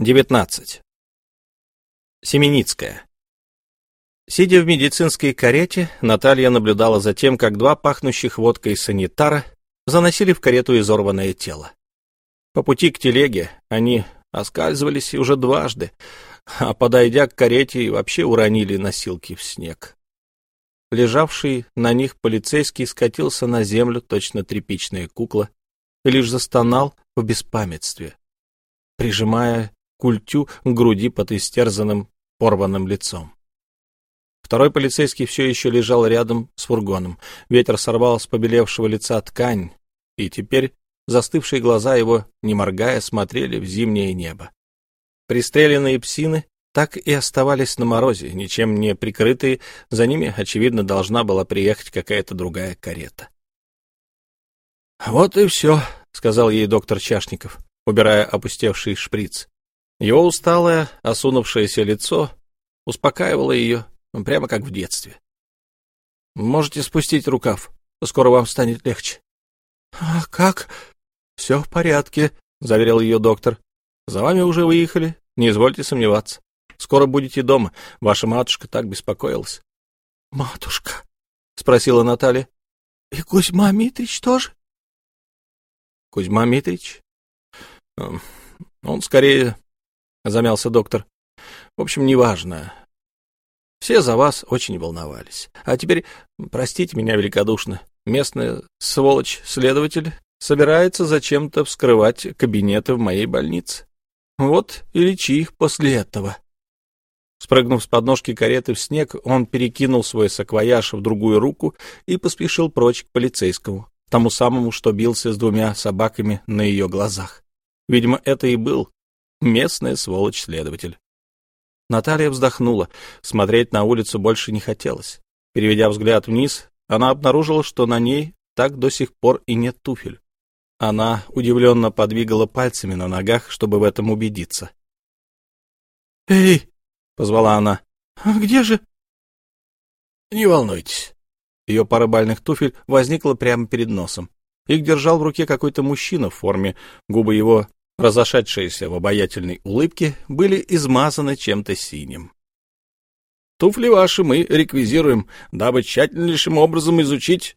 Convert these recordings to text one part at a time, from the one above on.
19. Семеницкая. Сидя в медицинской карете, Наталья наблюдала за тем, как два пахнущих водкой санитара заносили в карету изорванное тело. По пути к телеге они оскальзывались уже дважды, а подойдя к карете вообще уронили носилки в снег. Лежавший на них полицейский скатился на землю, точно тряпичная кукла, и лишь застонал в беспамятстве, прижимая культю груди под истерзанным, порванным лицом. Второй полицейский все еще лежал рядом с фургоном. Ветер сорвал с побелевшего лица ткань, и теперь застывшие глаза его, не моргая, смотрели в зимнее небо. Пристреленные псины так и оставались на морозе, ничем не прикрытые, за ними, очевидно, должна была приехать какая-то другая карета. — Вот и все, — сказал ей доктор Чашников, убирая опустевший шприц. Его усталое, осунувшееся лицо успокаивало ее, прямо как в детстве. — Можете спустить рукав, скоро вам станет легче. — А как? — Все в порядке, — заверил ее доктор. — За вами уже выехали, не извольте сомневаться. Скоро будете дома, ваша матушка так беспокоилась. — Матушка? — спросила Наталья. — И Кузьма Митрич тоже? — Кузьма Митрич? Эм, он скорее — замялся доктор. — В общем, неважно. Все за вас очень волновались. А теперь, простите меня великодушно, местная сволочь-следователь собирается зачем-то вскрывать кабинеты в моей больнице. Вот и лечи их после этого. Спрыгнув с подножки кареты в снег, он перекинул свой саквояж в другую руку и поспешил прочь к полицейскому, тому самому, что бился с двумя собаками на ее глазах. Видимо, это и был Местная сволочь-следователь. Наталья вздохнула. Смотреть на улицу больше не хотелось. Переведя взгляд вниз, она обнаружила, что на ней так до сих пор и нет туфель. Она удивленно подвигала пальцами на ногах, чтобы в этом убедиться. «Эй!» — позвала она. «А где же?» «Не волнуйтесь». Ее пара бальных туфель возникла прямо перед носом. Их держал в руке какой-то мужчина в форме, губы его разошедшиеся в обаятельной улыбке, были измазаны чем-то синим. «Туфли ваши мы реквизируем, дабы тщательнейшим образом изучить,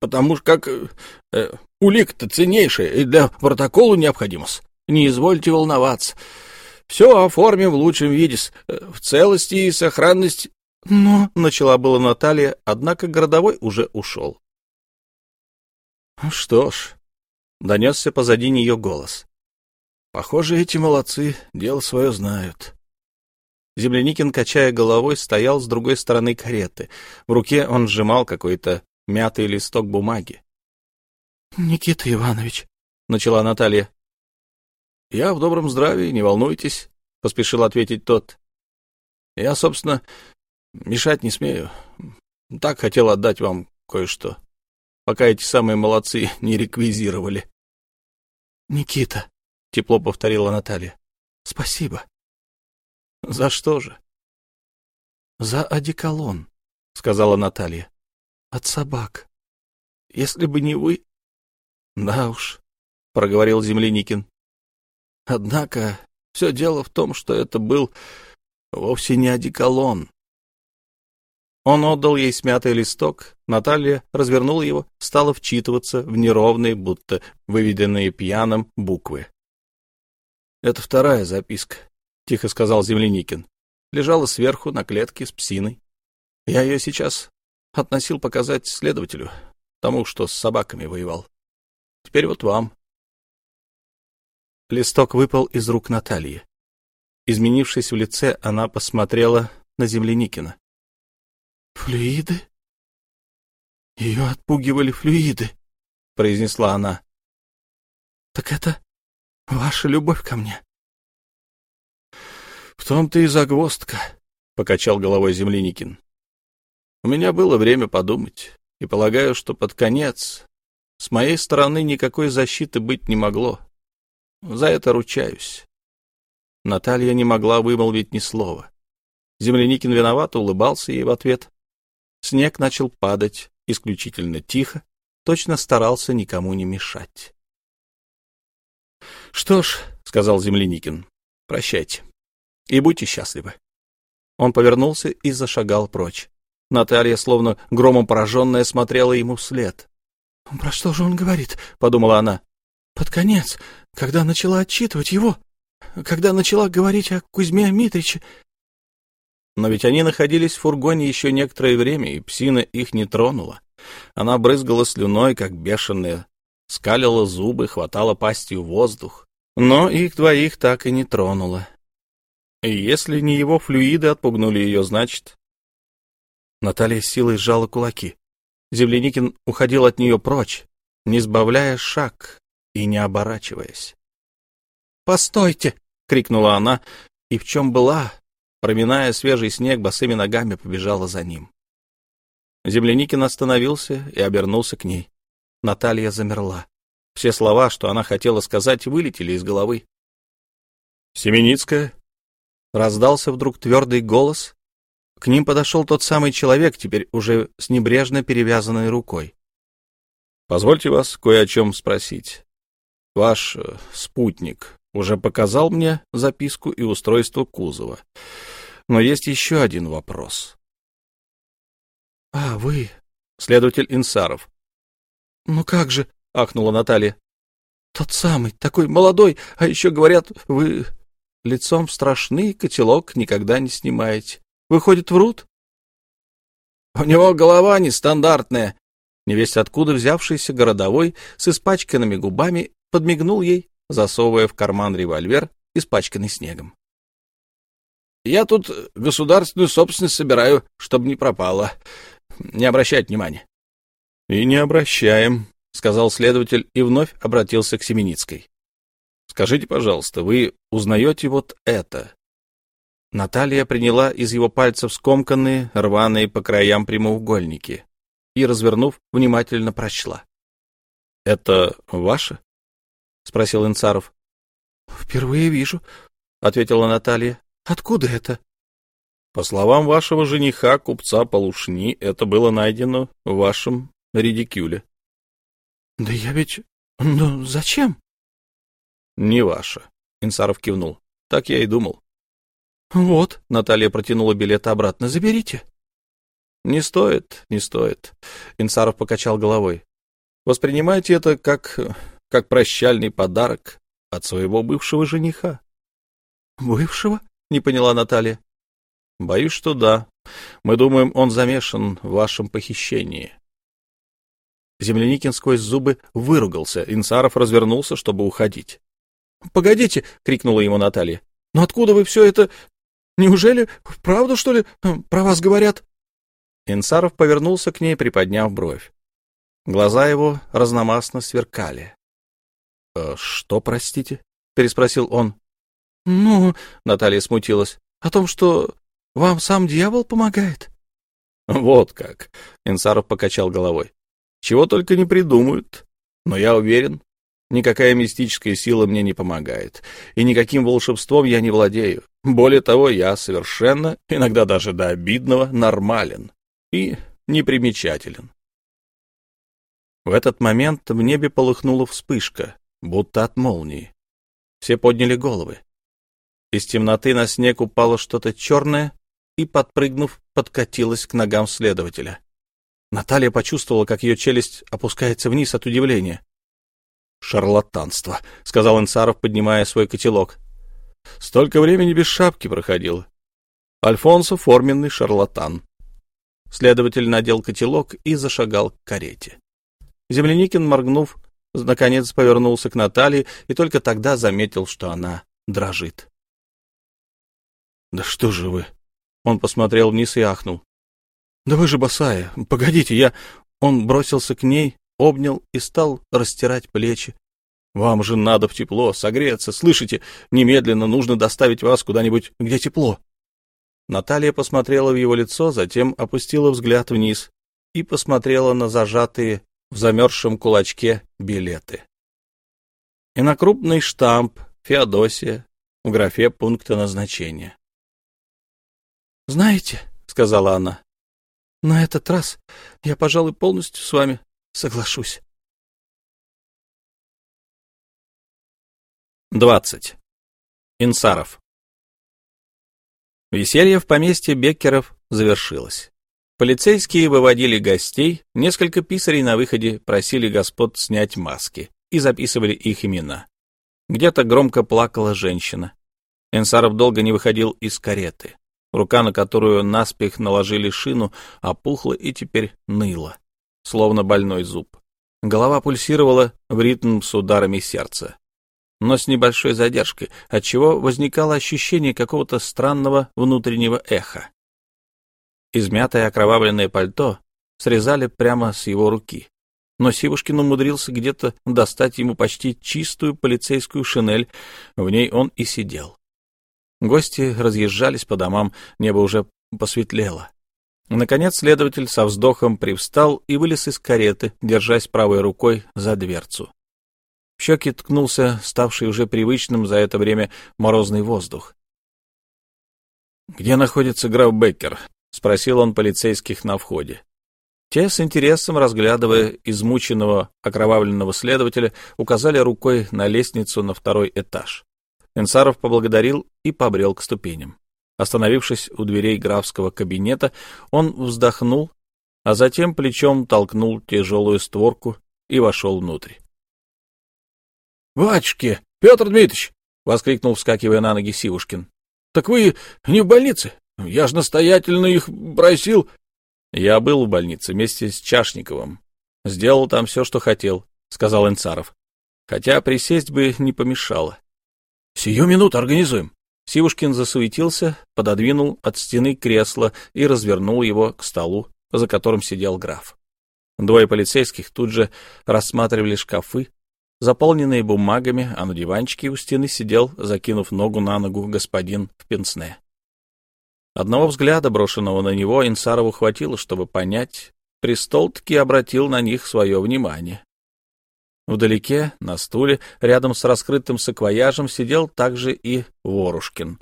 потому как э, улик-то ценнейшая и для протокола необходима. Не извольте волноваться. Все оформим в лучшем виде, э, в целости и сохранности». «Но...» — начала была Наталья, однако городовой уже ушел. «Что ж...» — донесся позади нее голос. Похоже, эти молодцы дело свое знают. Земляникин, качая головой, стоял с другой стороны кареты. В руке он сжимал какой-то мятый листок бумаги. — Никита Иванович, — начала Наталья. — Я в добром здравии, не волнуйтесь, — поспешил ответить тот. — Я, собственно, мешать не смею. Так хотел отдать вам кое-что, пока эти самые молодцы не реквизировали. — Никита, тепло повторила Наталья. Спасибо. За что же? За одеколон, сказала Наталья. От собак. Если бы не вы... Да уж, проговорил Земляникин. Однако все дело в том, что это был вовсе не одеколон. Он отдал ей смятый листок, Наталья развернула его, стала вчитываться в неровные, будто выведенные пьяным буквы. Это вторая записка, — тихо сказал Земляникин. Лежала сверху на клетке с псиной. Я ее сейчас относил показать следователю, тому, что с собаками воевал. Теперь вот вам. Листок выпал из рук Натальи. Изменившись в лице, она посмотрела на Земляникина. — Флюиды? Ее отпугивали флюиды, — произнесла она. — Так это Ваша любовь ко мне. — В том-то и загвоздка, — покачал головой Земляникин. — У меня было время подумать, и полагаю, что под конец с моей стороны никакой защиты быть не могло. За это ручаюсь. Наталья не могла вымолвить ни слова. Земляникин виновато улыбался ей в ответ. Снег начал падать исключительно тихо, точно старался никому не мешать. — Что ж, — сказал Земляникин, Прощайте. И будьте счастливы. Он повернулся и зашагал прочь. Наталья, словно громом пораженная, смотрела ему вслед. «Про что же он говорит?» — подумала она. «Под конец, когда начала отчитывать его, когда начала говорить о Кузьме Митриче...» Но ведь они находились в фургоне еще некоторое время, и псина их не тронула. Она брызгала слюной, как бешеная, скалила зубы, хватала пастью воздух. Но их двоих так и не тронула. Если не его флюиды отпугнули ее, значит... Наталья силой сжала кулаки. Земляникин уходил от нее прочь, не сбавляя шаг и не оборачиваясь. «Постойте!» — крикнула она, и в чем была, проминая свежий снег, босыми ногами побежала за ним. Земляникин остановился и обернулся к ней. Наталья замерла. Все слова, что она хотела сказать, вылетели из головы. «Семеницкая?» Раздался вдруг твердый голос. К ним подошел тот самый человек, теперь уже с небрежно перевязанной рукой. «Позвольте вас кое о чем спросить. Ваш э, спутник уже показал мне записку и устройство кузова. Но есть еще один вопрос». «А, вы...» — следователь Инсаров. «Ну как же...» — ахнула Наталья. «Тот самый, такой молодой, а еще говорят, вы лицом страшный, котелок никогда не снимаете. Выходит, врут?» «У него голова нестандартная», — невесть откуда взявшийся городовой с испачканными губами подмигнул ей, засовывая в карман револьвер, испачканный снегом. «Я тут государственную собственность собираю, чтобы не пропала. Не обращать внимания». «И не обращаем», — сказал следователь и вновь обратился к Семеницкой. «Скажите, пожалуйста, вы узнаете вот это?» Наталья приняла из его пальцев скомканные, рваные по краям прямоугольники и, развернув, внимательно прочла. «Это ваше?» — спросил Инцаров. «Впервые вижу», — ответила Наталья. «Откуда это?» «По словам вашего жениха, купца Полушни, это было найдено в вашем редикюле». — Да я ведь... Ну, зачем? — Не ваше, — Инсаров кивнул. — Так я и думал. — Вот, — Наталья протянула билет обратно, — заберите. — Не стоит, не стоит, — Инсаров покачал головой. — Воспринимайте это как... как прощальный подарок от своего бывшего жениха. — Бывшего? — не поняла Наталья. — Боюсь, что да. Мы думаем, он замешан в вашем похищении. Земляникин сквозь зубы выругался. Инсаров развернулся, чтобы уходить. — Погодите! — крикнула ему Наталья. — Но откуда вы все это... Неужели правду, что ли, про вас говорят? Инсаров повернулся к ней, приподняв бровь. Глаза его разномастно сверкали. «Э, — Что, простите? — переспросил он. — Ну, — Наталья смутилась, — о том, что вам сам дьявол помогает. — Вот как! — Инсаров покачал головой. Чего только не придумают. Но я уверен, никакая мистическая сила мне не помогает, и никаким волшебством я не владею. Более того, я совершенно, иногда даже до обидного, нормален и непримечателен. В этот момент в небе полыхнула вспышка, будто от молнии. Все подняли головы. Из темноты на снег упало что-то черное и, подпрыгнув, подкатилось к ногам следователя. Наталья почувствовала, как ее челюсть опускается вниз от удивления. «Шарлатанство», — сказал Инсаров, поднимая свой котелок. «Столько времени без шапки проходил. Альфонсо — форменный шарлатан». Следователь надел котелок и зашагал к карете. Земляникин, моргнув, наконец повернулся к Наталье и только тогда заметил, что она дрожит. «Да что же вы?» Он посмотрел вниз и ахнул. «Да вы же босая! Погодите, я...» Он бросился к ней, обнял и стал растирать плечи. «Вам же надо в тепло, согреться, слышите? Немедленно нужно доставить вас куда-нибудь, где тепло». Наталья посмотрела в его лицо, затем опустила взгляд вниз и посмотрела на зажатые в замерзшем кулачке билеты. И на крупный штамп «Феодосия» в графе пункта назначения. «Знаете», — сказала она, на этот раз я, пожалуй, полностью с вами соглашусь. Двадцать. Инсаров. Веселье в поместье Беккеров завершилось. Полицейские выводили гостей, несколько писарей на выходе просили господ снять маски и записывали их имена. Где-то громко плакала женщина. Энсаров долго не выходил из кареты. Рука, на которую наспех наложили шину, опухла и теперь ныла, словно больной зуб. Голова пульсировала в ритм с ударами сердца но с небольшой задержкой, отчего возникало ощущение какого-то странного внутреннего эха. Измятое окровавленное пальто срезали прямо с его руки, но Сивушкин умудрился где-то достать ему почти чистую полицейскую шинель, в ней он и сидел. Гости разъезжались по домам, небо уже посветлело. Наконец следователь со вздохом привстал и вылез из кареты, держась правой рукой за дверцу. В щеки ткнулся ставший уже привычным за это время морозный воздух. «Где находится граф Беккер?» — спросил он полицейских на входе. Те, с интересом разглядывая измученного окровавленного следователя, указали рукой на лестницу на второй этаж. Инсаров поблагодарил и побрел к ступеням. Остановившись у дверей графского кабинета, он вздохнул, а затем плечом толкнул тяжелую створку и вошел внутрь. — Батюшки, Петр Дмитриевич! — воскликнул, вскакивая на ноги Сивушкин. — Так вы не в больнице? Я же настоятельно их просил. — Я был в больнице вместе с Чашниковым. Сделал там все, что хотел, — сказал Инцаров. Хотя присесть бы не помешало. — Сию минуту организуем. Сивушкин засуетился, пододвинул от стены кресло и развернул его к столу, за которым сидел граф. Двое полицейских тут же рассматривали шкафы, заполненные бумагами, а на диванчике у стены сидел, закинув ногу на ногу, господин в пенсне. Одного взгляда, брошенного на него, Инсарову хватило, чтобы понять, престол-таки обратил на них свое внимание. Вдалеке, на стуле, рядом с раскрытым саквояжем, сидел также и Ворушкин,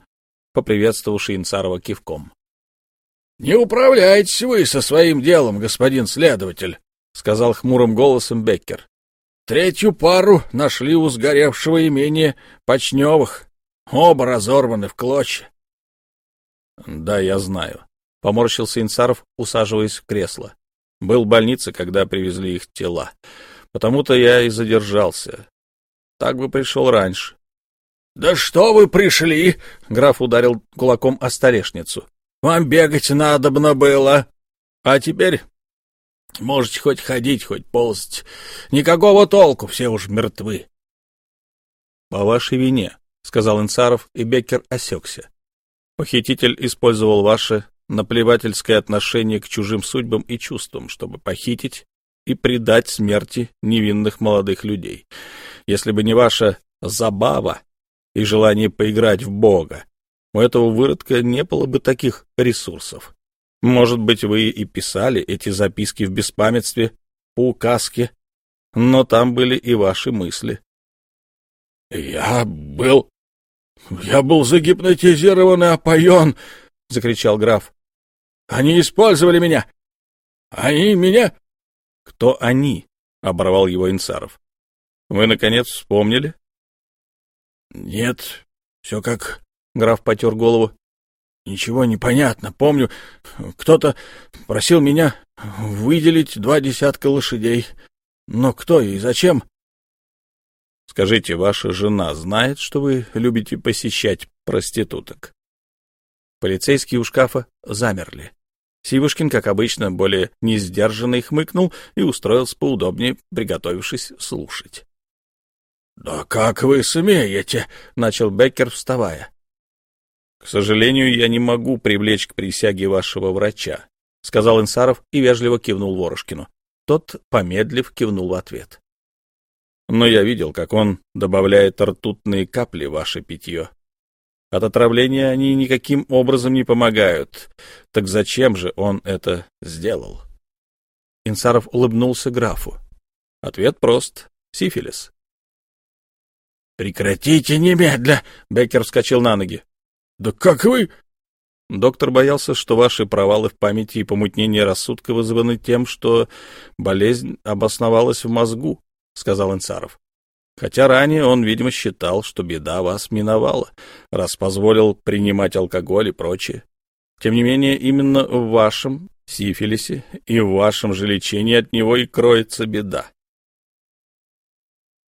поприветствовавший Инсарова кивком. — Не управляйтесь вы со своим делом, господин следователь, — сказал хмурым голосом Беккер. Третью пару нашли у сгоревшего имения Почневых. Оба разорваны в клочья. — Да, я знаю. Поморщился Инсаров, усаживаясь в кресло. Был в больнице, когда привезли их тела. Потому-то я и задержался. Так бы пришел раньше. — Да что вы пришли? — граф ударил кулаком о столешницу. — Вам бегать надобно было. А теперь Можете хоть ходить, хоть ползать. Никакого толку, все уж мертвы. — По вашей вине, — сказал Инсаров, и Беккер осекся. Похититель использовал ваше наплевательское отношение к чужим судьбам и чувствам, чтобы похитить и предать смерти невинных молодых людей. Если бы не ваша забава и желание поиграть в Бога, у этого выродка не было бы таких ресурсов. Может быть, вы и писали эти записки в беспамятстве по указке, но там были и ваши мысли. — Я был... Я был загипнотизирован и опоен, — закричал граф. — Они использовали меня. Они меня... — Кто они? — оборвал его Инсаров. — Вы, наконец, вспомнили? — Нет, все как... Граф потер голову. Ничего не понятно. Помню, кто-то просил меня выделить два десятка лошадей. Но кто и зачем? Скажите, ваша жена знает, что вы любите посещать проституток? Полицейские у шкафа замерли. Сивушкин, как обычно, более несдержанный хмыкнул и устроился поудобнее, приготовившись слушать. — Да как вы смеете? — начал Беккер, вставая. К сожалению, я не могу привлечь к присяге вашего врача, сказал Инсаров и вежливо кивнул Ворошкину. Тот, помедлив, кивнул в ответ. Но я видел, как он добавляет ртутные капли в ваше питье. От отравления они никаким образом не помогают. Так зачем же он это сделал? Инсаров улыбнулся графу. Ответ прост. Сифилис. «Прекратите немедля!» — Беккер вскочил на ноги. «Да как вы...» Доктор боялся, что ваши провалы в памяти и помутнение рассудка вызваны тем, что болезнь обосновалась в мозгу, — сказал Инсаров. Хотя ранее он, видимо, считал, что беда вас миновала, раз позволил принимать алкоголь и прочее. Тем не менее, именно в вашем сифилисе и в вашем же лечении от него и кроется беда.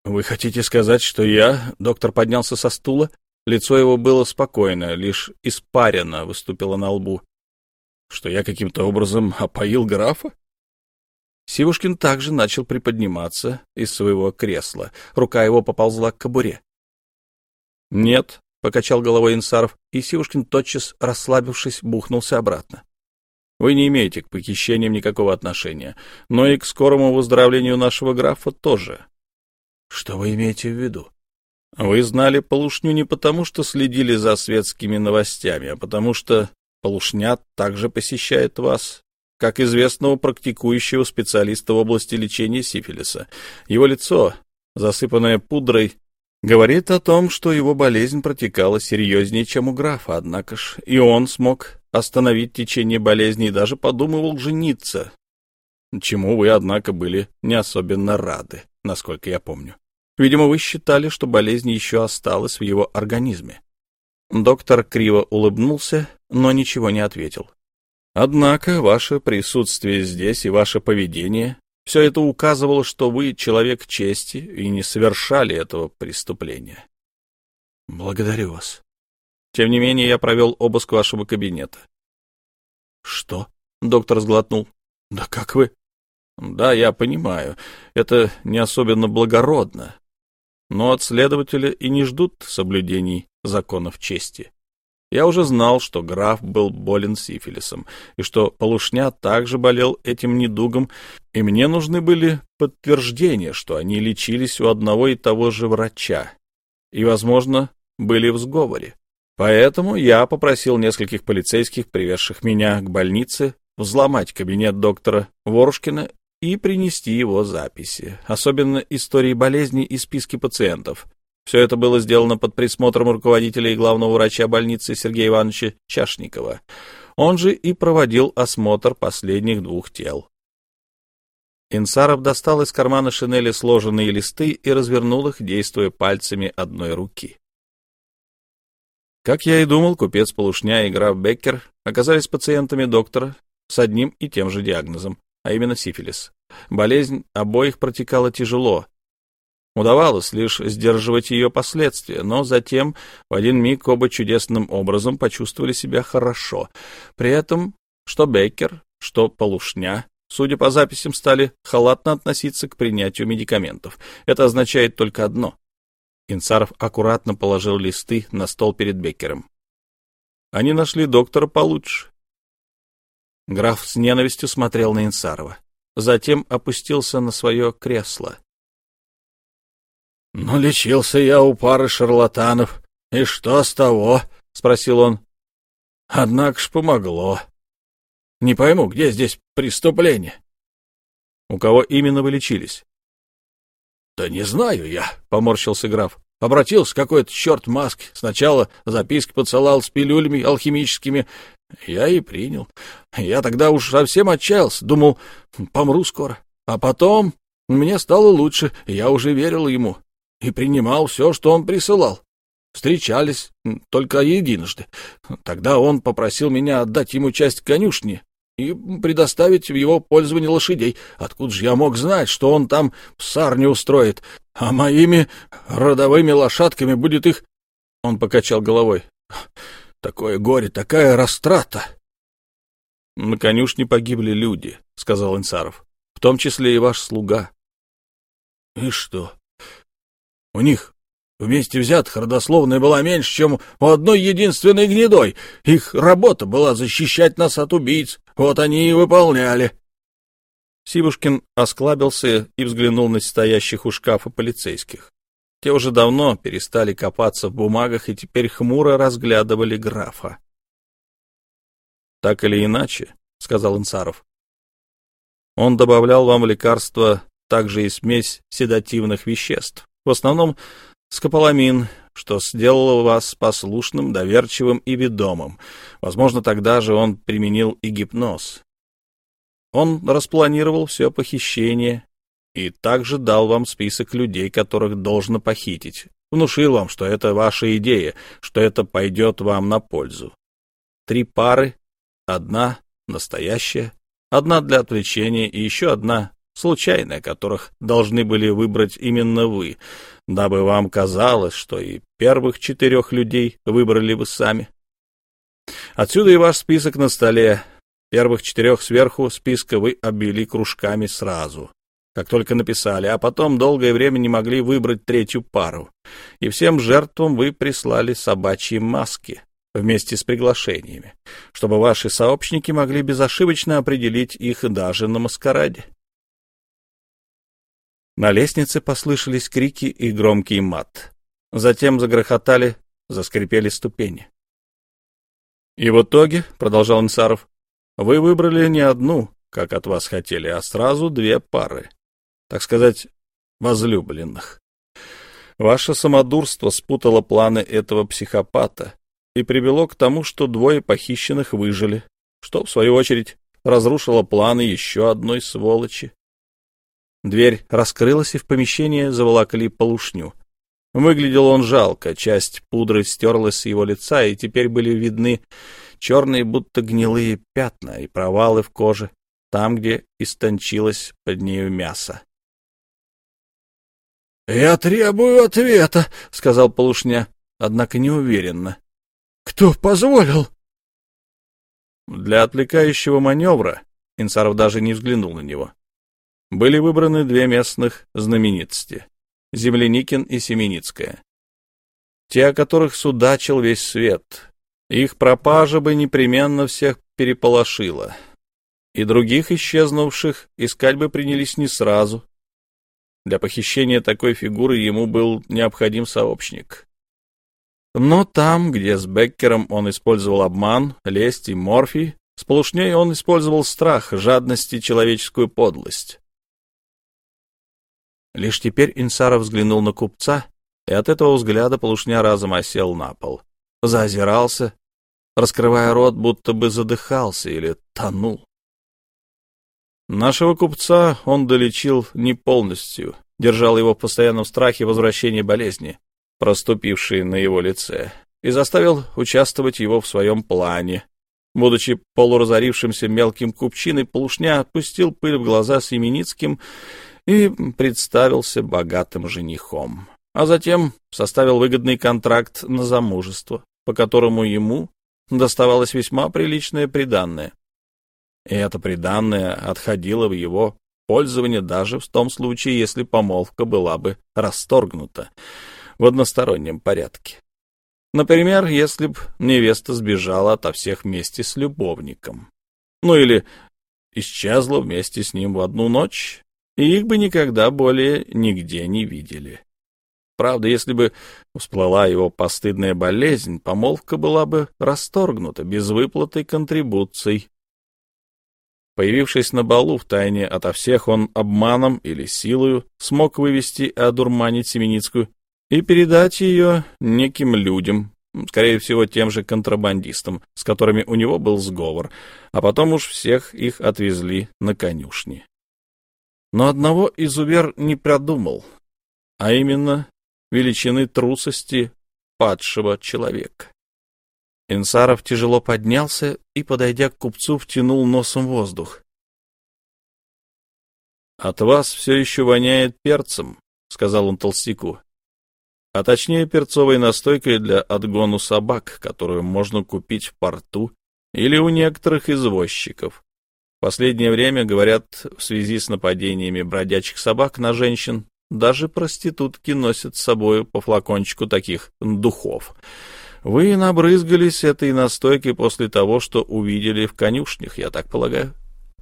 «Вы хотите сказать, что я...» — доктор поднялся со стула. Лицо его было спокойно, лишь испарено выступило на лбу. «Что я каким-то образом опоил графа?» Сивушкин также начал приподниматься из своего кресла. Рука его поползла к кобуре. «Нет», — покачал головой Инсаров, и Сивушкин, тотчас расслабившись, бухнулся обратно. «Вы не имеете к похищениям никакого отношения, но и к скорому выздоровлению нашего графа тоже». «Что вы имеете в виду?» «Вы знали Полушню не потому, что следили за светскими новостями, а потому что Полушня также посещает вас как известного практикующего специалиста в области лечения сифилиса. Его лицо, засыпанное пудрой, говорит о том, что его болезнь протекала серьезнее, чем у графа, однако ж и он смог остановить течение болезни и даже подумывал жениться, чему вы, однако, были не особенно рады, насколько я помню. Видимо, вы считали, что болезнь еще осталась в его организме. Доктор криво улыбнулся, но ничего не ответил. Однако ваше присутствие здесь и ваше поведение — все это указывало, что вы человек чести и не совершали этого преступления. Благодарю вас. Тем не менее, я провел обыск вашего кабинета. Что? Доктор сглотнул. Да как вы? Да, я понимаю. Это не особенно благородно. Но от следователя и не ждут соблюдений законов чести. Я уже знал, что граф был болен сифилисом, и что Полушня также болел этим недугом, и мне нужны были подтверждения, что они лечились у одного и того же врача, и, возможно, были в сговоре. Поэтому я попросил нескольких полицейских, привезших меня к больнице, взломать кабинет доктора Ворушкина и принести его записи, особенно истории болезни и списки пациентов, все это было сделано под присмотром руководителя и главного врача больницы Сергея Ивановича Чашникова. Он же и проводил осмотр последних двух тел. Инсаров достал из кармана шинели сложенные листы и развернул их, действуя пальцами одной руки. Как я и думал, купец Полушня и граф Беккер оказались пациентами доктора с одним и тем же диагнозом, а именно сифилис. Болезнь обоих протекала тяжело, Удавалось лишь сдерживать ее последствия, но затем в один миг оба чудесным образом почувствовали себя хорошо. При этом что Беккер, что Полушня, судя по записям, стали халатно относиться к принятию медикаментов. Это означает только одно. Инсаров аккуратно положил листы на стол перед Беккером. Они нашли доктора получше. Граф с ненавистью смотрел на Инсарова. Затем опустился на свое кресло. — Ну, лечился я у пары шарлатанов. И что с того? — спросил он. — Однако ж помогло. Не пойму, где здесь преступление? — У кого именно вы лечились? — Да не знаю я, — поморщился граф. Обратился какой-то черт маски. Сначала записки посылал с пилюлями алхимическими. Я и принял. Я тогда уж совсем отчаялся, думал, помру скоро. А потом мне стало лучше, я уже верил ему и принимал все, что он присылал. Встречались только единожды. Тогда он попросил меня отдать ему часть конюшни и предоставить в его пользование лошадей. Откуда же я мог знать, что он там псарню устроит, а моими родовыми лошадками будет их... Он покачал головой. Такое горе, такая растрата. — На конюшне погибли люди, — сказал Инсаров, — в том числе и ваш слуга. — И что? У них вместе взятых родословная была меньше, чем у одной единственной гнедой. Их работа была защищать нас от убийц. Вот они и выполняли. Сивушкин осклабился и взглянул на стоящих у шкафа полицейских. Те уже давно перестали копаться в бумагах и теперь хмуро разглядывали графа. «Так или иначе», — сказал Инсаров, — «он добавлял вам в лекарство также и смесь седативных веществ в основном скополамин, что сделало вас послушным, доверчивым и ведомым. Возможно, тогда же он применил и гипноз. Он распланировал все похищение и также дал вам список людей, которых должно похитить. Внушил вам, что это ваша идея, что это пойдет вам на пользу. Три пары, одна настоящая, одна для отвлечения и еще одна случайная, которых должны были выбрать именно вы, дабы вам казалось, что и первых четырех людей выбрали вы сами. Отсюда и ваш список на столе. Первых четырех сверху списка вы обвели кружками сразу, как только написали, а потом долгое время не могли выбрать третью пару. И всем жертвам вы прислали собачьи маски вместе с приглашениями, чтобы ваши сообщники могли безошибочно определить их даже на маскараде. На лестнице послышались крики и громкий мат. Затем загрохотали, заскрипели ступени. И в итоге, — продолжал Инсаров, — вы выбрали не одну, как от вас хотели, а сразу две пары, так сказать, возлюбленных. Ваше самодурство спутало планы этого психопата и привело к тому, что двое похищенных выжили, что, в свою очередь, разрушило планы еще одной сволочи. Дверь раскрылась, и в помещение заволокли полушню. Выглядел он жалко, часть пудры стерлась с его лица, и теперь были видны черные, будто гнилые пятна и провалы в коже, там, где истончилось под нею мясо. — Я требую ответа, — сказал Полушня, однако неуверенно. — Кто позволил? Для отвлекающего маневра Инсаров даже не взглянул на него. Были выбраны две местных знаменитости Земляникин и Семеницкая. Те, о которых судачил весь свет. Их пропажа бы непременно всех переполошила. И других исчезнувших искать бы принялись не сразу. Для похищения такой фигуры ему был необходим сообщник. Но там, где с Беккером он использовал обман, лесть и морфий, с полушней он использовал страх, жадность и человеческую подлость. Лишь теперь Инсаров взглянул на купца, и от этого взгляда полушня разом осел на пол. Заозирался, раскрывая рот, будто бы задыхался или тонул. Нашего купца он долечил не полностью, держал его в постоянном страхе возвращения болезни, проступившей на его лице, и заставил участвовать его в своем плане. Будучи полуразорившимся мелким купчиной, полушня отпустил пыль в глаза с Семеницким и представился богатым женихом, а затем составил выгодный контракт на замужество, по которому ему доставалось весьма приличное приданное. И это приданное отходило в его пользование даже в том случае, если помолвка была бы расторгнута в одностороннем порядке. Например, если б невеста сбежала ото всех вместе с любовником. Ну или исчезла вместе с ним в одну ночь, и их бы никогда более нигде не видели. Правда, если бы всплыла его постыдная болезнь, помолвка была бы расторгнута без выплаты контрибуций. Появившись на балу в тайне ото всех, он обманом или силою смог вывести и одурманить Семеницкую и передать ее неким людям, скорее всего, тем же контрабандистам, с которыми у него был сговор, а потом уж всех их отвезли на конюшни. Но одного изувер не продумал, а именно величины трусости падшего человека. Инсаров тяжело поднялся и, подойдя к купцу, втянул носом воздух. — От вас все еще воняет перцем, — сказал он толстяку, — а точнее перцовой настойкой для отгону собак, которую можно купить в порту или у некоторых извозчиков последнее время, говорят, в связи с нападениями бродячих собак на женщин, даже проститутки носят с собой по флакончику таких духов. Вы набрызгались этой настойкой после того, что увидели в конюшнях, я так полагаю.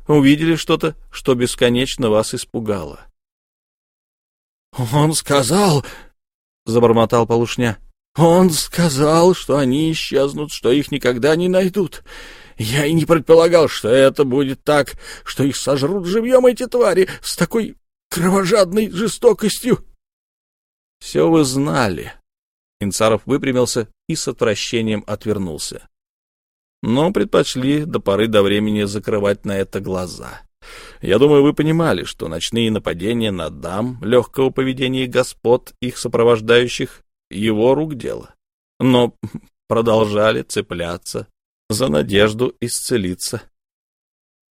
Увидели что-то, что бесконечно вас испугало. — Он сказал, — забормотал Полушня, — он сказал, что они исчезнут, что их никогда не найдут. Я и не предполагал, что это будет так, что их сожрут живьем эти твари с такой кровожадной жестокостью. — Все вы знали. Инцаров выпрямился и с отвращением отвернулся. Но предпочли до поры до времени закрывать на это глаза. Я думаю, вы понимали, что ночные нападения на дам, легкого поведения господ, их сопровождающих, его рук дело. Но продолжали цепляться за надежду исцелиться.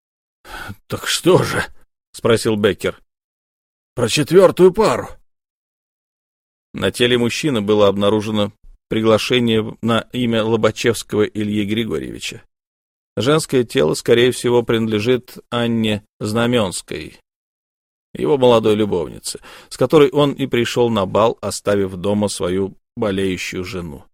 — Так что же? — спросил Беккер. — Про четвертую пару. На теле мужчины было обнаружено приглашение на имя Лобачевского Ильи Григорьевича. Женское тело, скорее всего, принадлежит Анне Знаменской, его молодой любовнице, с которой он и пришел на бал, оставив дома свою болеющую жену.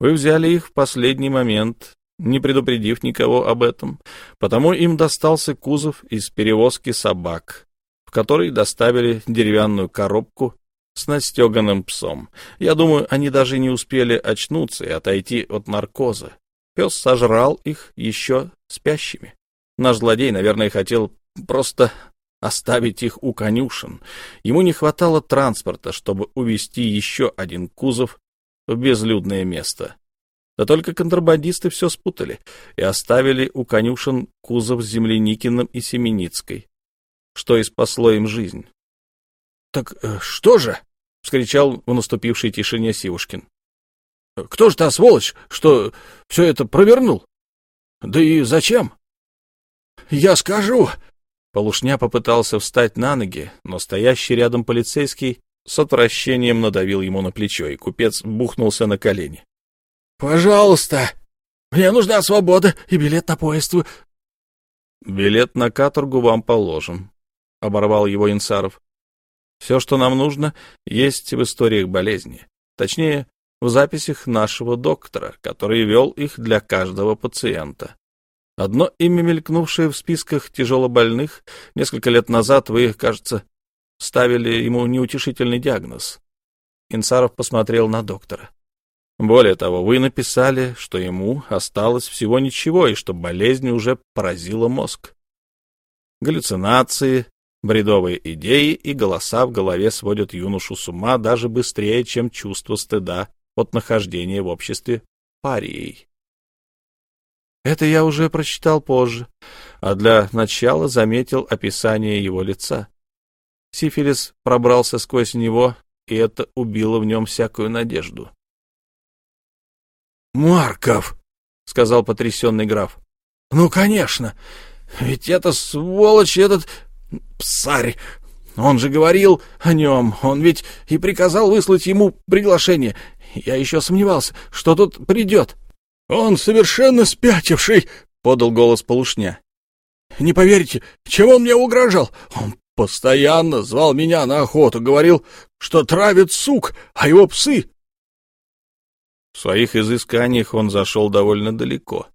Вы взяли их в последний момент, не предупредив никого об этом, потому им достался кузов из перевозки собак, в который доставили деревянную коробку с настеганным псом. Я думаю, они даже не успели очнуться и отойти от наркоза. Пес сожрал их еще спящими. Наш злодей, наверное, хотел просто оставить их у конюшен. Ему не хватало транспорта, чтобы увезти еще один кузов в безлюдное место. Да только контрабандисты все спутали и оставили у конюшен кузов с Земляникиным и Семеницкой, что и спасло им жизнь. — Так э, что же? — вскричал в наступившей тишине Сивушкин. — Кто же та сволочь, что все это провернул? Да и зачем? — Я скажу! Полушня попытался встать на ноги, но стоящий рядом полицейский с отвращением надавил ему на плечо, и купец бухнулся на колени. — Пожалуйста! Мне нужна свобода и билет на поезд. — Билет на каторгу вам положен, — оборвал его Инсаров. — Все, что нам нужно, есть в историях болезни. Точнее, в записях нашего доктора, который вел их для каждого пациента. Одно имя, мелькнувшее в списках тяжелобольных, несколько лет назад вы, кажется, ставили ему неутешительный диагноз. Инсаров посмотрел на доктора. Более того, вы написали, что ему осталось всего ничего и что болезнь уже поразила мозг. Галлюцинации, бредовые идеи и голоса в голове сводят юношу с ума даже быстрее, чем чувство стыда от нахождения в обществе парией. Это я уже прочитал позже, а для начала заметил описание его лица. Сифилис пробрался сквозь него, и это убило в нем всякую надежду. «Марков!» — сказал потрясенный граф. «Ну, конечно! Ведь это сволочь этот псарь! Он же говорил о нем, он ведь и приказал выслать ему приглашение. Я еще сомневался, что тут придет». «Он совершенно спятивший!» — подал голос полушня. «Не поверите, чего он мне угрожал? Он постоянно звал меня на охоту, говорил, что травит сук, а его псы в своих изысканиях он зашел довольно далеко.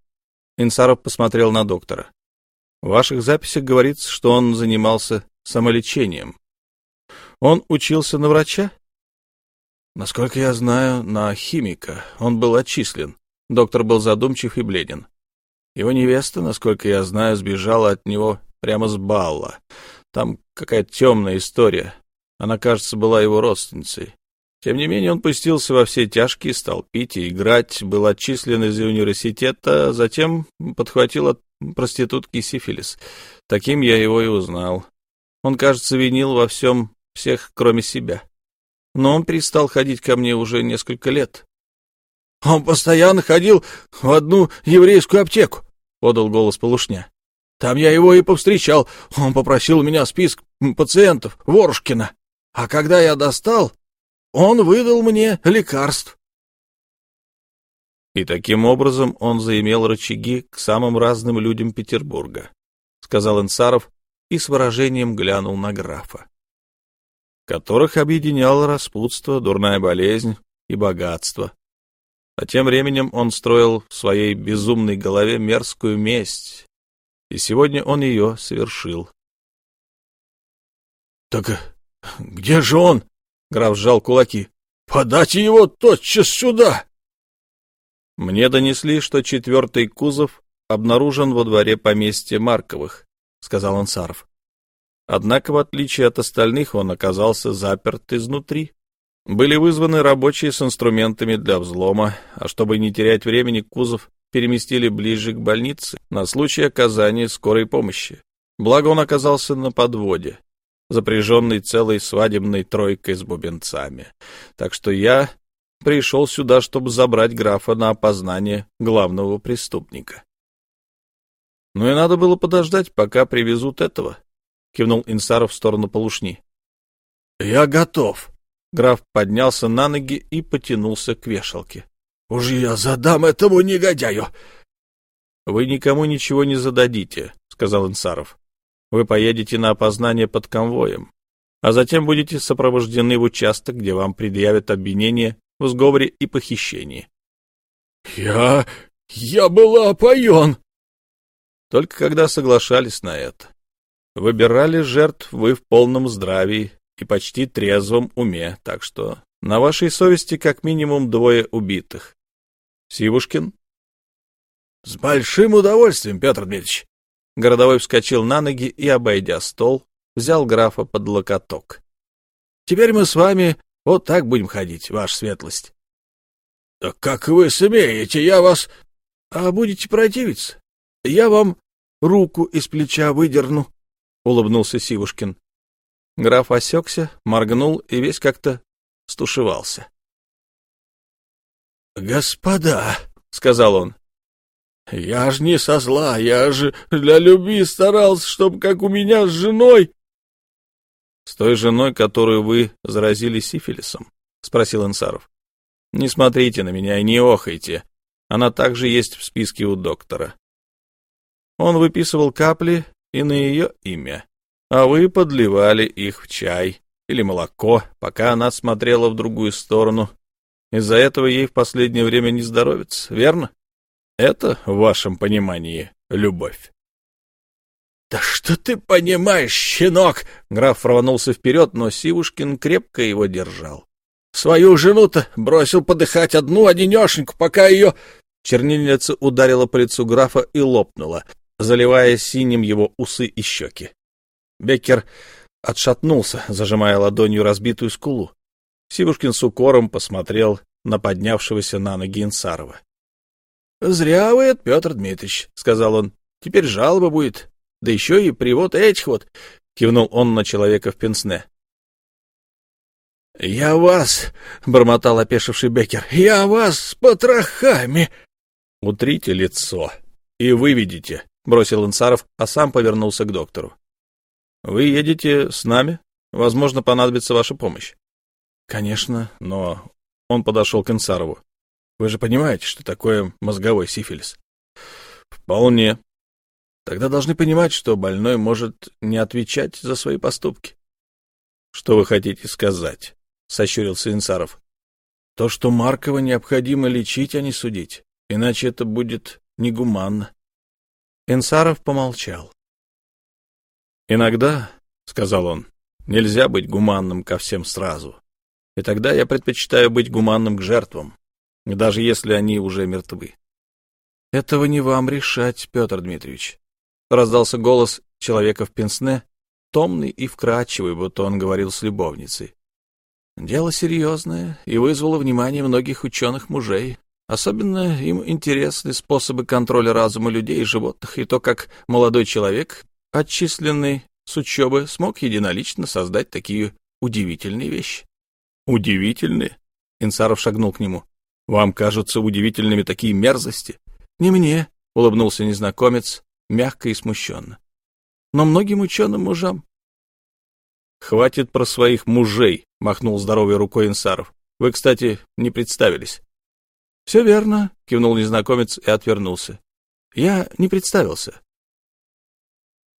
Инсаров посмотрел на доктора. В ваших записях говорится, что он занимался самолечением. Он учился на врача? Насколько я знаю, на химика. Он был отчислен. Доктор был задумчив и бледен. Его невеста, насколько я знаю, сбежала от него прямо с балла. Там какая-то темная история. Она, кажется, была его родственницей. Тем не менее, он пустился во все тяжкие, стал пить и играть, был отчислен из университета, затем подхватил от проститутки сифилис. Таким я его и узнал. Он, кажется, винил во всем всех, кроме себя. Но он перестал ходить ко мне уже несколько лет. — Он постоянно ходил в одну еврейскую аптеку, — подал голос Полушня. — Там я его и повстречал. Он попросил у меня список пациентов Ворушкина. А когда я достал, он выдал мне лекарств. И таким образом он заимел рычаги к самым разным людям Петербурга, — сказал Инсаров и с выражением глянул на графа, которых объединяло распутство, дурная болезнь и богатство. А тем временем он строил в своей безумной голове мерзкую месть, и сегодня он ее совершил. — Так где же он? Граф сжал кулаки. «Подайте его тотчас сюда!» Мне донесли, что четвертый кузов обнаружен во дворе поместья Марковых, — сказал Ансаров. Однако, в отличие от остальных, он оказался заперт изнутри. Были вызваны рабочие с инструментами для взлома, а чтобы не терять времени, кузов переместили ближе к больнице на случай оказания скорой помощи. Благо он оказался на подводе, запряженный целой свадебной тройкой с бубенцами. Так что я пришел сюда, чтобы забрать графа на опознание главного преступника. Ну и надо было подождать, пока привезут этого, — кивнул Инсаров в сторону полушни. — Я готов. Граф поднялся на ноги и потянулся к вешалке. — Уж я задам этому негодяю! — Вы никому ничего не зададите, — сказал Инсаров. — Вы поедете на опознание под конвоем, а затем будете сопровождены в участок, где вам предъявят обвинение в сговоре и похищении. — Я... я была опоен! Только когда соглашались на это. Выбирали жертв вы в полном здравии и почти трезвом уме, так что на вашей совести как минимум двое убитых. Сивушкин? — С большим удовольствием, Петр Дмитриевич. Городовой вскочил на ноги и, обойдя стол, взял графа под локоток. — Теперь мы с вами вот так будем ходить, ваша светлость. — Да как вы смеете, я вас... — А будете противиться? Я вам руку из плеча выдерну, — улыбнулся Сивушкин. Граф осекся, моргнул и весь как-то стушевался. — Господа, — сказал он, — я ж не со зла, я же для любви старался, чтобы как у меня с женой. — С той женой, которую вы заразили сифилисом? — спросил Инсаров. — Не смотрите на меня и не охайте. Она также есть в списке у доктора. Он выписывал капли и на ее имя, а вы подливали их в чай или молоко, пока она смотрела в другую сторону. Из-за этого ей в последнее время не здоровится, верно? Это, в вашем понимании, любовь. «Да что ты понимаешь, щенок!» Граф рванулся вперед, но Сивушкин крепко его держал. «Свою жену-то бросил подыхать одну одинешеньку, пока ее...» Чернильница ударила по лицу графа и лопнула заливая синим его усы и щеки. Беккер отшатнулся, зажимая ладонью разбитую скулу. Сивушкин с укором посмотрел на поднявшегося на ноги Инсарова. — Зря вы это, Петр Дмитриевич, — сказал он. — Теперь жалоба будет. Да еще и привод этих вот, — кивнул он на человека в пенсне. — Я вас, — бормотал опешивший Беккер, — я вас с потрохами. — Утрите лицо и выведите, бросил Инсаров, а сам повернулся к доктору. Вы едете с нами? Возможно, понадобится ваша помощь. Конечно, но он подошел к Инсарову. Вы же понимаете, что такое мозговой сифилис? Вполне. Тогда должны понимать, что больной может не отвечать за свои поступки. Что вы хотите сказать? Сощурился Инсаров. То, что Маркова необходимо лечить, а не судить. Иначе это будет негуманно. Инсаров помолчал. «Иногда, — сказал он, — нельзя быть гуманным ко всем сразу. И тогда я предпочитаю быть гуманным к жертвам, даже если они уже мертвы. Этого не вам решать, Петр Дмитриевич. Раздался голос человека в пенсне, томный и вкрадчивый, будто он говорил с любовницей. Дело серьезное и вызвало внимание многих ученых мужей. Особенно им интересны способы контроля разума людей и животных, и то, как молодой человек, отчисленный с учебы, смог единолично создать такие удивительные вещи. Удивительные? Инсаров шагнул к нему. Вам кажутся удивительными такие мерзости? Не мне, улыбнулся незнакомец, мягко и смущенно. Но многим ученым мужам. Хватит про своих мужей, махнул здоровой рукой Инсаров. Вы, кстати, не представились. — Все верно, — кивнул незнакомец и отвернулся. — Я не представился.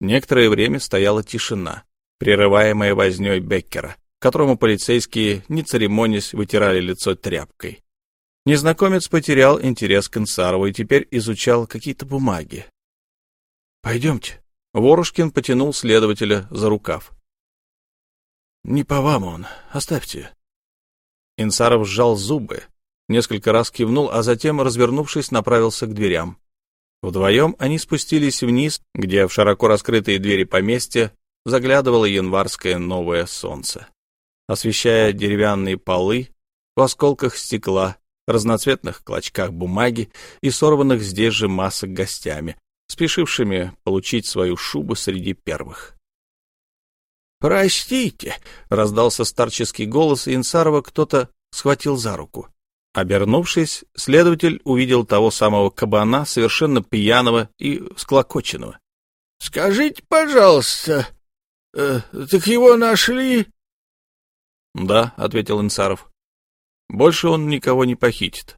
Некоторое время стояла тишина, прерываемая возней Беккера, которому полицейские, не церемонясь, вытирали лицо тряпкой. Незнакомец потерял интерес к Инсарову и теперь изучал какие-то бумаги. — Пойдемте. Ворушкин потянул следователя за рукав. — Не по вам он. Оставьте. Инсаров сжал зубы, несколько раз кивнул, а затем, развернувшись, направился к дверям. Вдвоем они спустились вниз, где в широко раскрытые двери поместья заглядывало январское новое солнце, освещая деревянные полы в осколках стекла, разноцветных клочках бумаги и сорванных здесь же масок гостями, спешившими получить свою шубу среди первых. «Простите!» — раздался старческий голос, и Инсарова кто-то схватил за руку. Обернувшись, следователь увидел того самого кабана, совершенно пьяного и склокоченного. — Скажите, пожалуйста, э, так его нашли? — Да, — ответил Инсаров. — Больше он никого не похитит.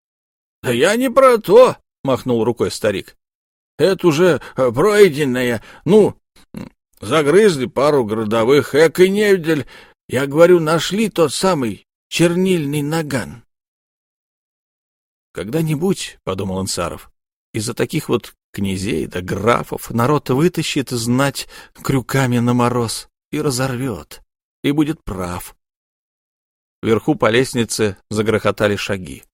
— Да я не про то, — махнул рукой старик. — Это уже э, пройденное. Ну, загрызли пару городовых, эк и невдель. Я говорю, нашли тот самый чернильный наган. Когда-нибудь, — подумал Ансаров, — из-за таких вот князей да графов народ вытащит знать крюками на мороз и разорвет, и будет прав. Вверху по лестнице загрохотали шаги.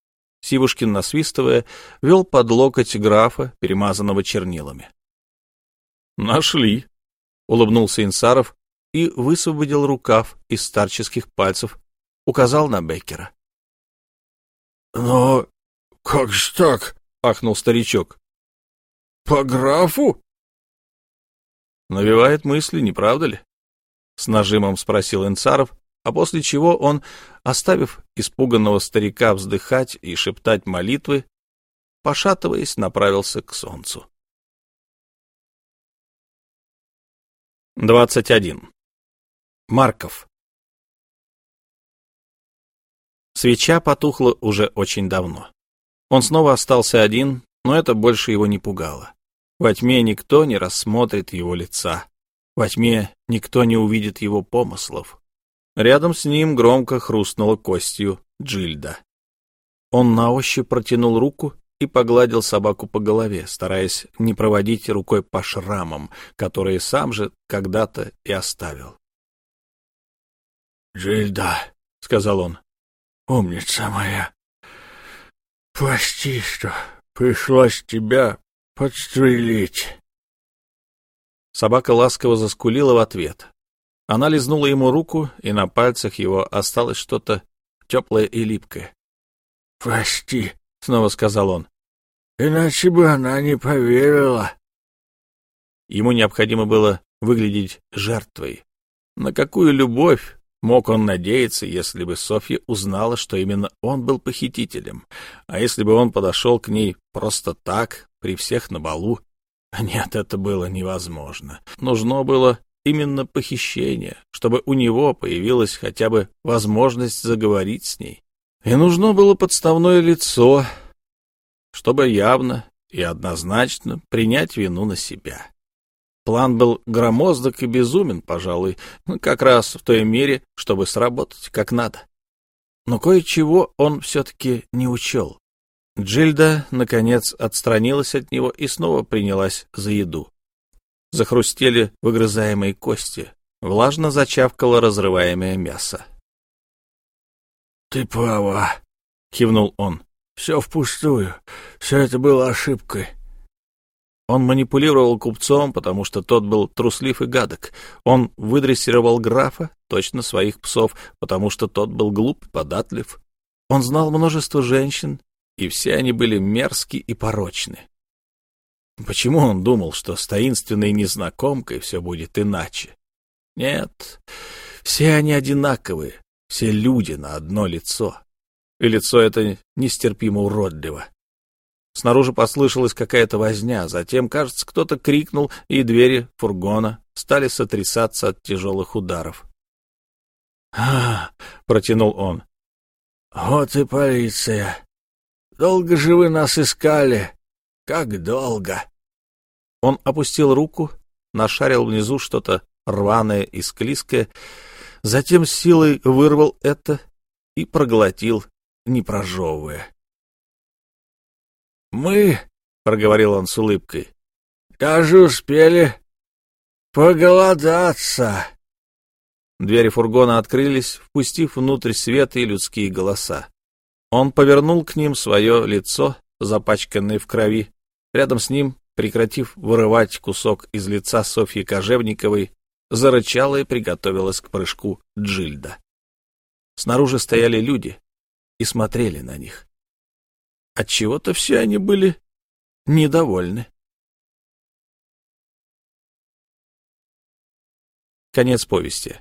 Сивушкин, насвистывая, вел под локоть графа, перемазанного чернилами. «Нашли!» — улыбнулся Инсаров и высвободил рукав из старческих пальцев, указал на Беккера. «Но «Как ж так?» — ахнул старичок. «По графу?» «Навевает мысли, не правда ли?» — с нажимом спросил Инцаров, а после чего он, оставив испуганного старика вздыхать и шептать молитвы, пошатываясь, направился к солнцу. Двадцать один. Марков. Свеча потухла уже очень давно. Он снова остался один, но это больше его не пугало. Во тьме никто не рассмотрит его лица. Во тьме никто не увидит его помыслов. Рядом с ним громко хрустнула костью Джильда. Он на ощупь протянул руку и погладил собаку по голове, стараясь не проводить рукой по шрамам, которые сам же когда-то и оставил. «Джильда», — сказал он, — «умница моя, Прости, что пришлось тебя подстрелить. Собака ласково заскулила в ответ. Она лизнула ему руку, и на пальцах его осталось что-то теплое и липкое. — Прости, — снова сказал он, — иначе бы она не поверила. Ему необходимо было выглядеть жертвой. На какую любовь Мог он надеяться, если бы Софья узнала, что именно он был похитителем, а если бы он подошел к ней просто так, при всех на балу? Нет, это было невозможно. Нужно было именно похищение, чтобы у него появилась хотя бы возможность заговорить с ней. И нужно было подставное лицо, чтобы явно и однозначно принять вину на себя. План был громоздок и безумен, пожалуй, как раз в той мере, чтобы сработать как надо. Но кое-чего он все-таки не учел. Джильда, наконец, отстранилась от него и снова принялась за еду. Захрустели выгрызаемые кости, влажно зачавкало разрываемое мясо. — Ты права, — кивнул он. — Все впустую. Все это было ошибкой. Он манипулировал купцом, потому что тот был труслив и гадок. Он выдрессировал графа, точно своих псов, потому что тот был глуп и податлив. Он знал множество женщин, и все они были мерзки и порочны. Почему он думал, что с таинственной незнакомкой все будет иначе? Нет, все они одинаковые, все люди на одно лицо. И лицо это нестерпимо уродливо. Снаружи послышалась какая-то возня, затем, кажется, кто-то крикнул, и двери фургона стали сотрясаться от тяжелых ударов. «А, — протянул он, — вот и полиция. Долго же вы нас искали? Как долго?» Он опустил руку, нашарил внизу что-то рваное и склизкое, затем силой вырвал это и проглотил, не прожевывая. Мы, — проговорил он с улыбкой, — даже успели поголодаться. Двери фургона открылись, впустив внутрь свет и людские голоса. Он повернул к ним свое лицо, запачканное в крови. Рядом с ним, прекратив вырывать кусок из лица Софьи Кожевниковой, зарычала и приготовилась к прыжку Джильда. Снаружи стояли люди и смотрели на них. Отчего-то все они были недовольны. Конец повести.